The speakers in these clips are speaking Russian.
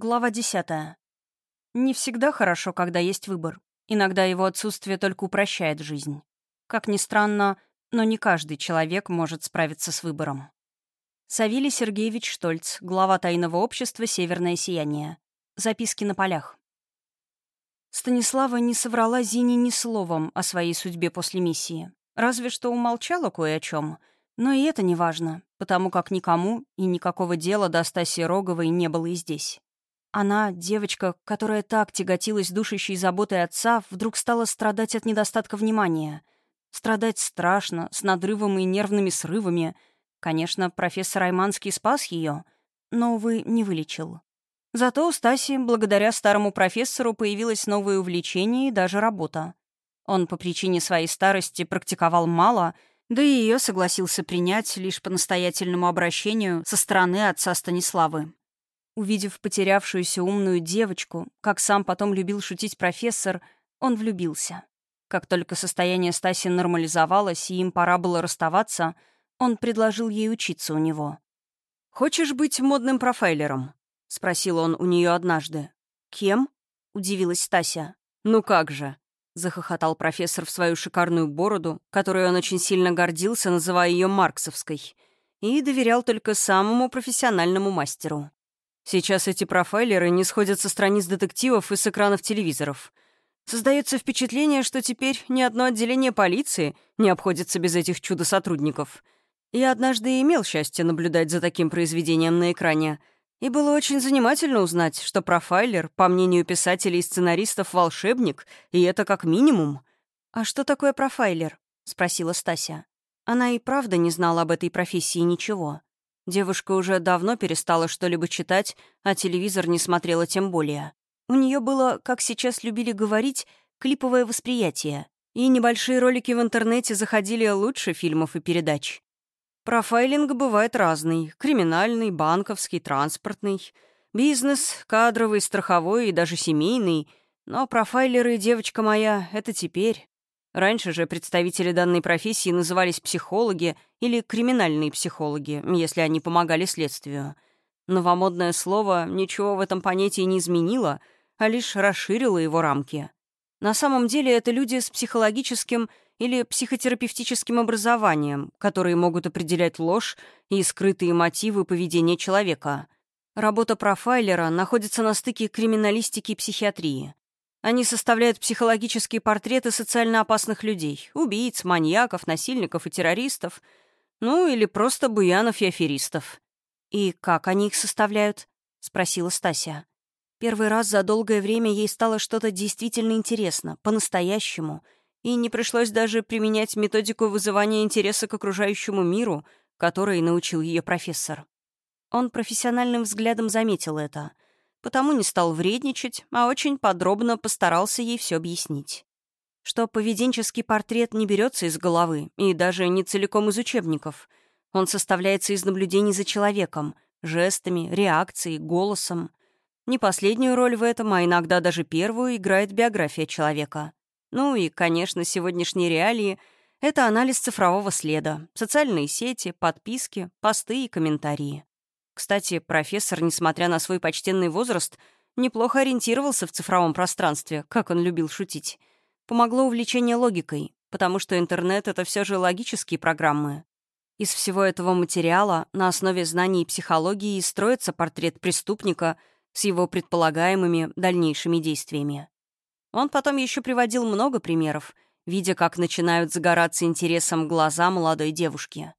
Глава десятая. Не всегда хорошо, когда есть выбор. Иногда его отсутствие только упрощает жизнь. Как ни странно, но не каждый человек может справиться с выбором. Савелий Сергеевич Штольц, глава тайного общества «Северное сияние». Записки на полях. Станислава не соврала Зине ни словом о своей судьбе после миссии. Разве что умолчала кое о чем. Но и это не важно, потому как никому и никакого дела до Стасии Роговой не было и здесь. Она, девочка, которая так тяготилась душащей заботой отца, вдруг стала страдать от недостатка внимания. Страдать страшно, с надрывом и нервными срывами. Конечно, профессор Айманский спас ее, но, увы, не вылечил. Зато у Стаси, благодаря старому профессору, появилось новое увлечение и даже работа. Он по причине своей старости практиковал мало, да и ее согласился принять лишь по настоятельному обращению со стороны отца Станиславы. Увидев потерявшуюся умную девочку, как сам потом любил шутить профессор, он влюбился. Как только состояние Стаси нормализовалось, и им пора было расставаться, он предложил ей учиться у него. «Хочешь быть модным профайлером?» — спросил он у нее однажды. «Кем?» — удивилась Стася. «Ну как же!» — захохотал профессор в свою шикарную бороду, которой он очень сильно гордился, называя ее марксовской, и доверял только самому профессиональному мастеру. Сейчас эти профайлеры не сходят со страниц детективов и с экранов телевизоров. Создается впечатление, что теперь ни одно отделение полиции не обходится без этих чудо-сотрудников. Я однажды имел счастье наблюдать за таким произведением на экране, и было очень занимательно узнать, что профайлер, по мнению писателей и сценаристов, волшебник, и это как минимум. «А что такое профайлер?» — спросила Стася. Она и правда не знала об этой профессии ничего. Девушка уже давно перестала что-либо читать, а телевизор не смотрела тем более. У нее было, как сейчас любили говорить, клиповое восприятие, и небольшие ролики в интернете заходили лучше фильмов и передач. Профайлинг бывает разный — криминальный, банковский, транспортный, бизнес, кадровый, страховой и даже семейный. Но профайлеры, девочка моя, это теперь. Раньше же представители данной профессии назывались психологи или криминальные психологи, если они помогали следствию. Новомодное слово ничего в этом понятии не изменило, а лишь расширило его рамки. На самом деле это люди с психологическим или психотерапевтическим образованием, которые могут определять ложь и скрытые мотивы поведения человека. Работа профайлера находится на стыке криминалистики и психиатрии. Они составляют психологические портреты социально опасных людей — убийц, маньяков, насильников и террористов, ну или просто буянов и аферистов. «И как они их составляют?» — спросила Стася. Первый раз за долгое время ей стало что-то действительно интересно, по-настоящему, и не пришлось даже применять методику вызывания интереса к окружающему миру, которой научил ее профессор. Он профессиональным взглядом заметил это — потому не стал вредничать, а очень подробно постарался ей все объяснить. Что поведенческий портрет не берется из головы и даже не целиком из учебников. Он составляется из наблюдений за человеком, жестами, реакцией, голосом. Не последнюю роль в этом, а иногда даже первую играет биография человека. Ну и, конечно, сегодняшние реалии — это анализ цифрового следа, социальные сети, подписки, посты и комментарии. Кстати, профессор, несмотря на свой почтенный возраст, неплохо ориентировался в цифровом пространстве, как он любил шутить. Помогло увлечение логикой, потому что интернет — это все же логические программы. Из всего этого материала на основе знаний психологии строится портрет преступника с его предполагаемыми дальнейшими действиями. Он потом еще приводил много примеров, видя, как начинают загораться интересом глаза молодой девушки.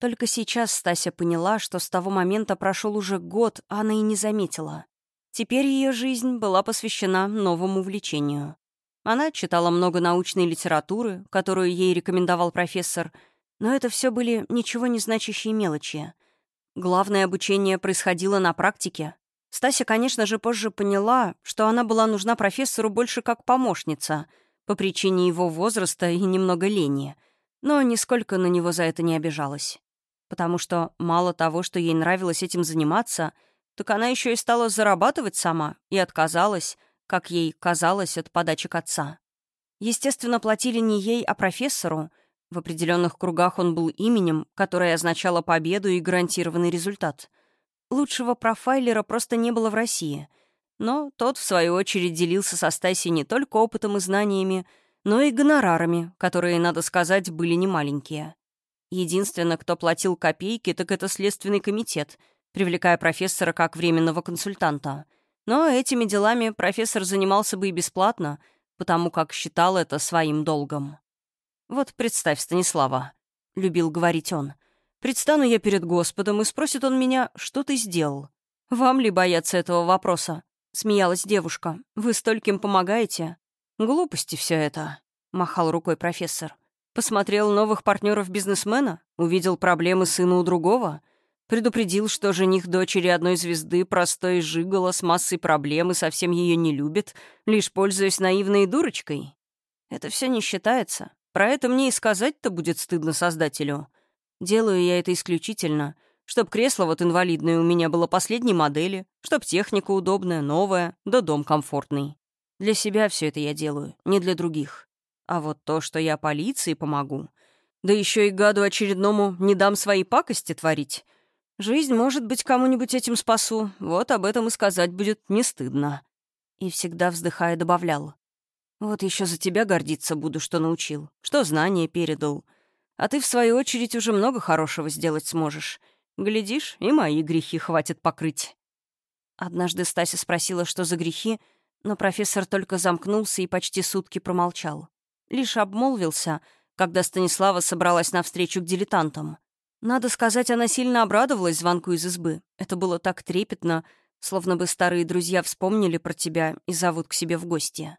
Только сейчас Стася поняла, что с того момента прошел уже год, а она и не заметила. Теперь ее жизнь была посвящена новому увлечению. Она читала много научной литературы, которую ей рекомендовал профессор, но это все были ничего не значащие мелочи. Главное обучение происходило на практике. Стася, конечно же, позже поняла, что она была нужна профессору больше как помощница, по причине его возраста и немного лени, но нисколько на него за это не обижалась потому что мало того, что ей нравилось этим заниматься, так она еще и стала зарабатывать сама и отказалась, как ей казалось, от подачек отца. Естественно, платили не ей, а профессору. В определенных кругах он был именем, которое означало победу и гарантированный результат. Лучшего профайлера просто не было в России. Но тот, в свою очередь, делился со Стасей не только опытом и знаниями, но и гонорарами, которые, надо сказать, были немаленькие. Единственное, кто платил копейки, так это Следственный комитет, привлекая профессора как временного консультанта. Но этими делами профессор занимался бы и бесплатно, потому как считал это своим долгом. «Вот представь, Станислава», — любил говорить он, — «предстану я перед Господом, и спросит он меня, что ты сделал? Вам ли бояться этого вопроса?» — смеялась девушка. «Вы стольким помогаете?» «Глупости все это», — махал рукой профессор. «Посмотрел новых партнеров бизнесмена? Увидел проблемы сына у другого? Предупредил, что жених дочери одной звезды простой жигало с массой проблем и совсем ее не любит, лишь пользуясь наивной дурочкой? Это все не считается. Про это мне и сказать-то будет стыдно создателю. Делаю я это исключительно, чтоб кресло вот инвалидное у меня было последней модели, чтоб техника удобная, новая, да дом комфортный. Для себя все это я делаю, не для других. А вот то, что я полиции помогу, да еще и гаду очередному не дам свои пакости творить. Жизнь, может быть, кому-нибудь этим спасу, вот об этом и сказать будет не стыдно. И всегда вздыхая добавлял. Вот еще за тебя гордиться буду, что научил, что знания передал. А ты, в свою очередь, уже много хорошего сделать сможешь. Глядишь, и мои грехи хватит покрыть. Однажды Стася спросила, что за грехи, но профессор только замкнулся и почти сутки промолчал. Лишь обмолвился, когда Станислава собралась навстречу к дилетантам. Надо сказать, она сильно обрадовалась звонку из избы. Это было так трепетно, словно бы старые друзья вспомнили про тебя и зовут к себе в гости.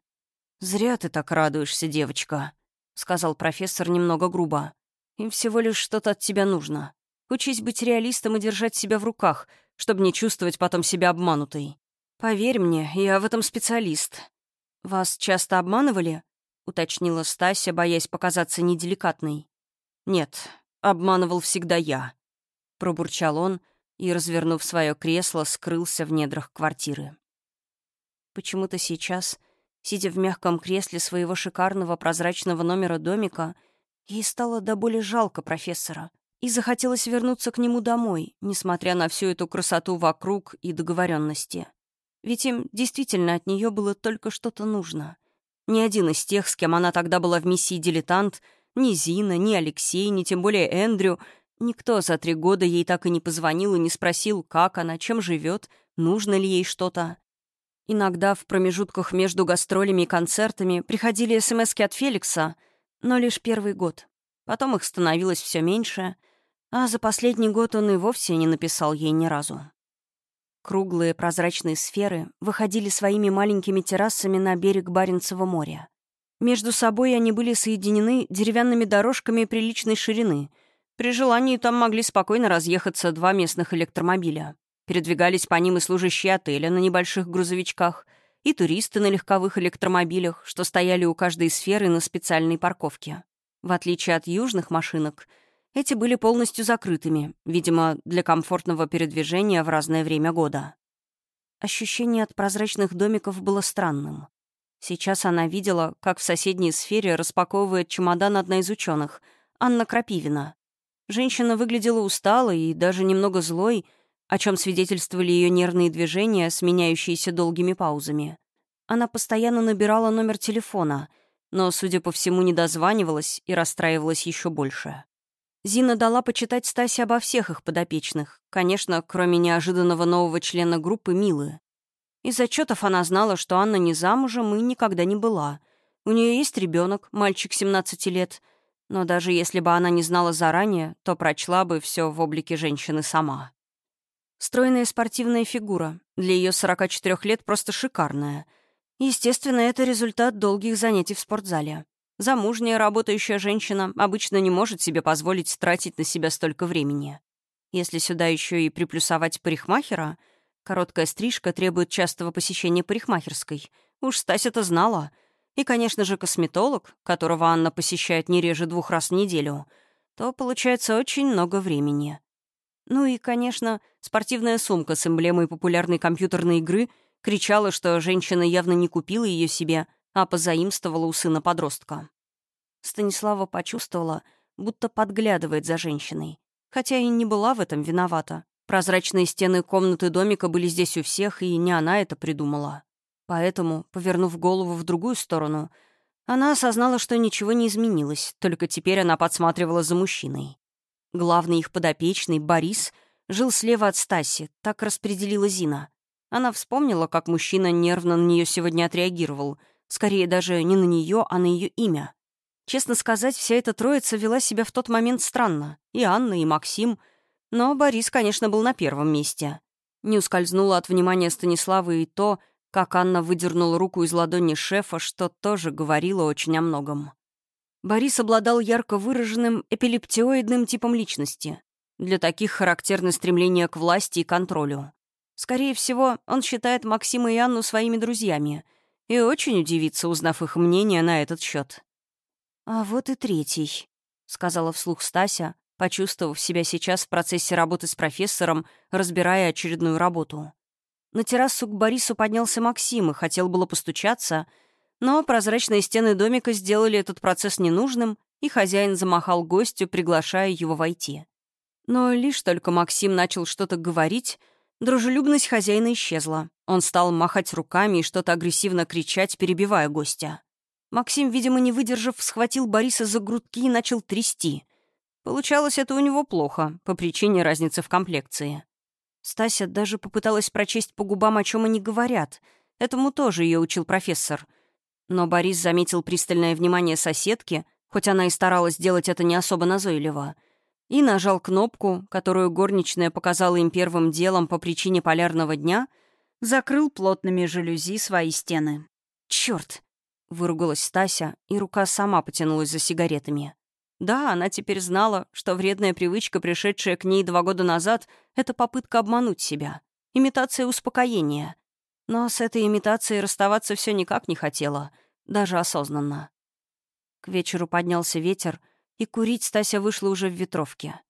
«Зря ты так радуешься, девочка», — сказал профессор немного грубо. «Им всего лишь что-то от тебя нужно. Учись быть реалистом и держать себя в руках, чтобы не чувствовать потом себя обманутой. «Поверь мне, я в этом специалист. Вас часто обманывали?» — уточнила Стася, боясь показаться неделикатной. «Нет, обманывал всегда я», — пробурчал он и, развернув свое кресло, скрылся в недрах квартиры. Почему-то сейчас, сидя в мягком кресле своего шикарного прозрачного номера домика, ей стало до боли жалко профессора и захотелось вернуться к нему домой, несмотря на всю эту красоту вокруг и договоренности. Ведь им действительно от нее было только что-то нужно. Ни один из тех, с кем она тогда была в миссии «Дилетант», ни Зина, ни Алексей, ни тем более Эндрю, никто за три года ей так и не позвонил и не спросил, как она, чем живет, нужно ли ей что-то. Иногда в промежутках между гастролями и концертами приходили смс от Феликса, но лишь первый год. Потом их становилось все меньше, а за последний год он и вовсе не написал ей ни разу. Круглые прозрачные сферы выходили своими маленькими террасами на берег Баренцева моря. Между собой они были соединены деревянными дорожками приличной ширины. При желании там могли спокойно разъехаться два местных электромобиля. Передвигались по ним и служащие отеля на небольших грузовичках, и туристы на легковых электромобилях, что стояли у каждой сферы на специальной парковке. В отличие от южных машинок — эти были полностью закрытыми, видимо, для комфортного передвижения в разное время года. Ощущение от прозрачных домиков было странным. Сейчас она видела, как в соседней сфере распаковывает чемодан одна из ученых, Анна Крапивина. Женщина выглядела усталой и даже немного злой, о чем свидетельствовали ее нервные движения, сменяющиеся долгими паузами. Она постоянно набирала номер телефона, но, судя по всему, не дозванивалась и расстраивалась еще больше. Зина дала почитать Стасе обо всех их подопечных, конечно, кроме неожиданного нового члена группы Милы. Из отчетов она знала, что Анна не замужем и никогда не была. У нее есть ребенок, мальчик 17 лет, но даже если бы она не знала заранее, то прочла бы все в облике женщины сама. Стройная спортивная фигура, для ее 44 лет просто шикарная. Естественно, это результат долгих занятий в спортзале. Замужняя работающая женщина обычно не может себе позволить тратить на себя столько времени. Если сюда еще и приплюсовать парикмахера, короткая стрижка требует частого посещения парикмахерской. Уж Стась это знала. И, конечно же, косметолог, которого Анна посещает не реже двух раз в неделю, то получается очень много времени. Ну и, конечно, спортивная сумка с эмблемой популярной компьютерной игры кричала, что женщина явно не купила ее себе — а позаимствовала у сына подростка. Станислава почувствовала, будто подглядывает за женщиной, хотя и не была в этом виновата. Прозрачные стены комнаты домика были здесь у всех, и не она это придумала. Поэтому, повернув голову в другую сторону, она осознала, что ничего не изменилось, только теперь она подсматривала за мужчиной. Главный их подопечный, Борис, жил слева от Стаси, так распределила Зина. Она вспомнила, как мужчина нервно на нее сегодня отреагировал. Скорее даже не на нее, а на ее имя. Честно сказать, вся эта троица вела себя в тот момент странно. И Анна, и Максим. Но Борис, конечно, был на первом месте. Не ускользнуло от внимания Станиславы и то, как Анна выдернула руку из ладони шефа, что тоже говорило очень о многом. Борис обладал ярко выраженным эпилептиоидным типом личности. Для таких характерно стремление к власти и контролю. Скорее всего, он считает Максима и Анну своими друзьями и очень удивится, узнав их мнение на этот счет. «А вот и третий», — сказала вслух Стася, почувствовав себя сейчас в процессе работы с профессором, разбирая очередную работу. На террасу к Борису поднялся Максим и хотел было постучаться, но прозрачные стены домика сделали этот процесс ненужным, и хозяин замахал гостю, приглашая его войти. Но лишь только Максим начал что-то говорить, дружелюбность хозяина исчезла. Он стал махать руками и что-то агрессивно кричать, перебивая гостя. Максим, видимо, не выдержав, схватил Бориса за грудки и начал трясти. Получалось это у него плохо, по причине разницы в комплекции. Стася даже попыталась прочесть по губам, о чем они говорят. Этому тоже ее учил профессор. Но Борис заметил пристальное внимание соседки, хоть она и старалась делать это не особо назойливо, и нажал кнопку, которую горничная показала им первым делом по причине полярного дня, закрыл плотными жалюзи свои стены. Черт! Выругалась Стася, и рука сама потянулась за сигаретами. Да, она теперь знала, что вредная привычка, пришедшая к ней два года назад, — это попытка обмануть себя. Имитация успокоения. Но с этой имитацией расставаться все никак не хотела, даже осознанно. К вечеру поднялся ветер, и курить Стася вышла уже в ветровке.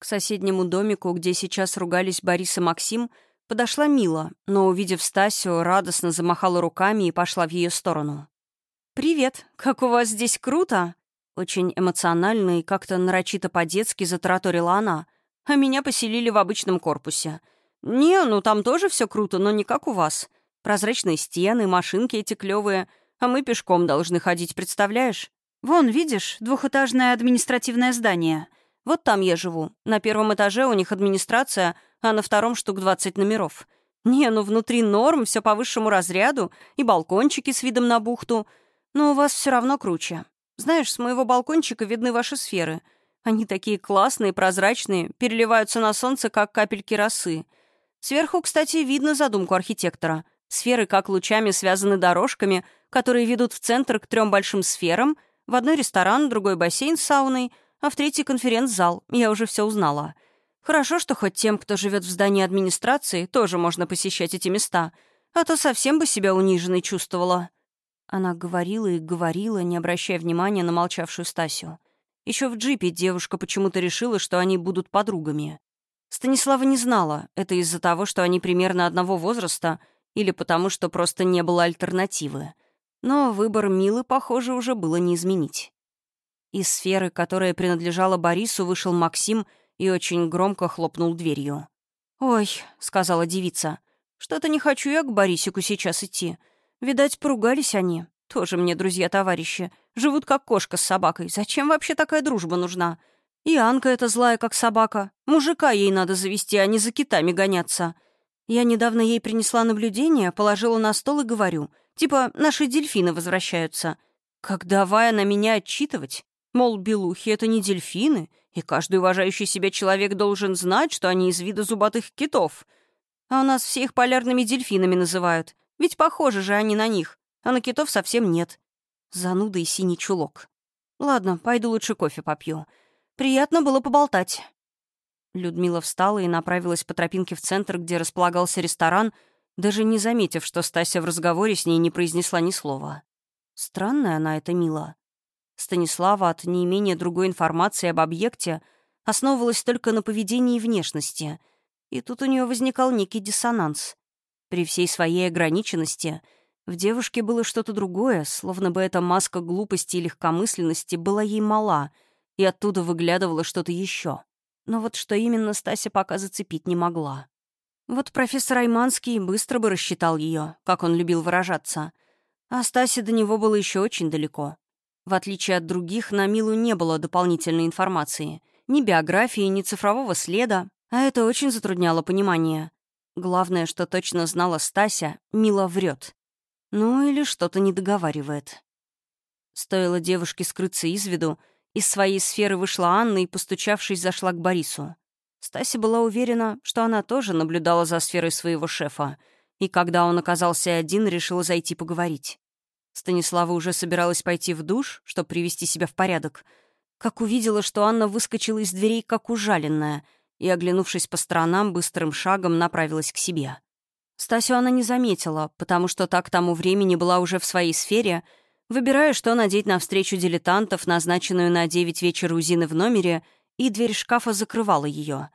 К соседнему домику, где сейчас ругались Борис и Максим, подошла Мила, но, увидев Стасю, радостно замахала руками и пошла в ее сторону. «Привет! Как у вас здесь круто!» Очень эмоционально и как-то нарочито по-детски затараторила она. «А меня поселили в обычном корпусе. Не, ну там тоже все круто, но не как у вас. Прозрачные стены, машинки эти клевые, а мы пешком должны ходить, представляешь? Вон, видишь, двухэтажное административное здание. Вот там я живу. На первом этаже у них администрация, а на втором штук 20 номеров. Не, ну внутри норм, все по высшему разряду, и балкончики с видом на бухту — но у вас все равно круче. Знаешь, с моего балкончика видны ваши сферы. Они такие классные, прозрачные, переливаются на солнце, как капельки росы. Сверху, кстати, видно задумку архитектора. Сферы как лучами связаны дорожками, которые ведут в центр к трем большим сферам. В одной ресторан, другой бассейн с сауной, а в третий конференц-зал. Я уже все узнала. Хорошо, что хоть тем, кто живет в здании администрации, тоже можно посещать эти места. А то совсем бы себя униженной чувствовала. Она говорила и говорила, не обращая внимания на молчавшую Стасю. Еще в джипе девушка почему-то решила, что они будут подругами. Станислава не знала, это из-за того, что они примерно одного возраста, или потому, что просто не было альтернативы. Но выбор Милы, похоже, уже было не изменить. Из сферы, которая принадлежала Борису, вышел Максим и очень громко хлопнул дверью. «Ой», — сказала девица, — «что-то не хочу я к Борисику сейчас идти. Видать, поругались они. Тоже мне друзья-товарищи. Живут как кошка с собакой. Зачем вообще такая дружба нужна? И Анка эта злая, как собака. Мужика ей надо завести, а не за китами гоняться. Я недавно ей принесла наблюдение, положила на стол и говорю. Типа, наши дельфины возвращаются. Как давай она меня отчитывать? Мол, белухи — это не дельфины, и каждый уважающий себя человек должен знать, что они из вида зубатых китов. А у нас все их полярными дельфинами называют. Ведь похожи же они на них, а на китов совсем нет. Зануда и синий чулок. Ладно, пойду лучше кофе попью. Приятно было поболтать. Людмила встала и направилась по тропинке в центр, где располагался ресторан, даже не заметив, что Стася в разговоре с ней не произнесла ни слова. Странная она эта Мила. Станислава от неимения другой информации об объекте основывалась только на поведении и внешности, и тут у нее возникал некий диссонанс. При всей своей ограниченности в девушке было что-то другое, словно бы эта маска глупости и легкомысленности была ей мала, и оттуда выглядывало что-то еще. но вот что именно Стася пока зацепить не могла. Вот профессор Айманский быстро бы рассчитал ее, как он любил выражаться. А Стасе до него было еще очень далеко. В отличие от других, на Милу не было дополнительной информации. Ни биографии, ни цифрового следа, а это очень затрудняло понимание. Главное, что точно знала Стася, Мила врет. Ну или что-то не договаривает. Стоило девушке скрыться из виду, из своей сферы вышла Анна и, постучавшись, зашла к Борису. Стася была уверена, что она тоже наблюдала за сферой своего шефа, и когда он оказался один, решила зайти поговорить. Станислава уже собиралась пойти в душ, чтобы привести себя в порядок, как увидела, что Анна выскочила из дверей, как ужаленная — и, оглянувшись по сторонам, быстрым шагом направилась к себе. Стасю она не заметила, потому что так тому времени была уже в своей сфере, выбирая, что надеть на встречу дилетантов, назначенную на девять вечера у Зины в номере, и дверь шкафа закрывала ее.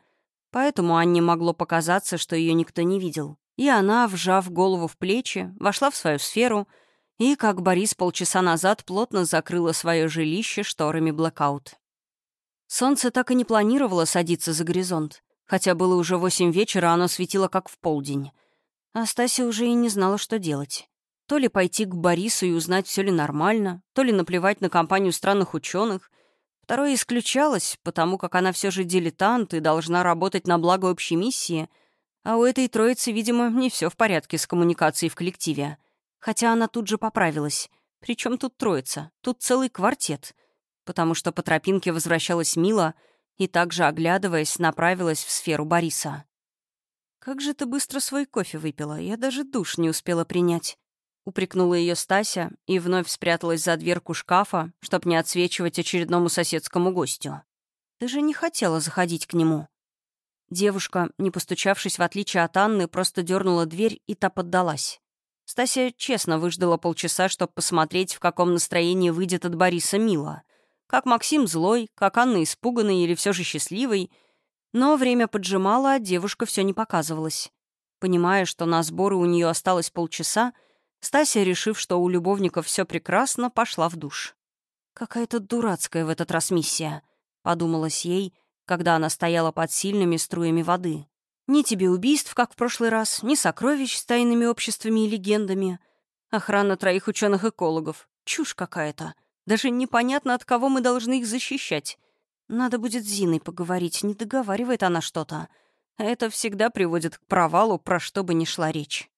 Поэтому Анне могло показаться, что ее никто не видел. И она, вжав голову в плечи, вошла в свою сферу и, как Борис полчаса назад, плотно закрыла свое жилище шторами блэкаут. Солнце так и не планировало садиться за горизонт. Хотя было уже восемь вечера, оно светило как в полдень. А Стася уже и не знала, что делать. То ли пойти к Борису и узнать, все ли нормально, то ли наплевать на компанию странных ученых. Второе исключалось, потому как она все же дилетант и должна работать на благо общей миссии, а у этой троицы, видимо, не все в порядке с коммуникацией в коллективе. Хотя она тут же поправилась. Причем тут троица? Тут целый квартет — потому что по тропинке возвращалась Мила и также, оглядываясь, направилась в сферу Бориса. «Как же ты быстро свой кофе выпила? Я даже душ не успела принять». Упрекнула ее Стася и вновь спряталась за дверку шкафа, чтобы не отсвечивать очередному соседскому гостю. «Ты же не хотела заходить к нему». Девушка, не постучавшись в отличие от Анны, просто дернула дверь, и та поддалась. Стася честно выждала полчаса, чтобы посмотреть, в каком настроении выйдет от Бориса Мила. Как Максим злой, как Анна испуганный или все же счастливый. Но время поджимало, а девушка все не показывалась. Понимая, что на сборы у нее осталось полчаса, Стася, решив, что у любовников все прекрасно, пошла в душ. «Какая-то дурацкая в этот раз миссия», — подумалась ей, когда она стояла под сильными струями воды. «Ни тебе убийств, как в прошлый раз, ни сокровищ с тайными обществами и легендами. Охрана троих ученых-экологов. Чушь какая-то. Даже непонятно, от кого мы должны их защищать. Надо будет с Зиной поговорить, не договаривает она что-то. Это всегда приводит к провалу, про что бы ни шла речь.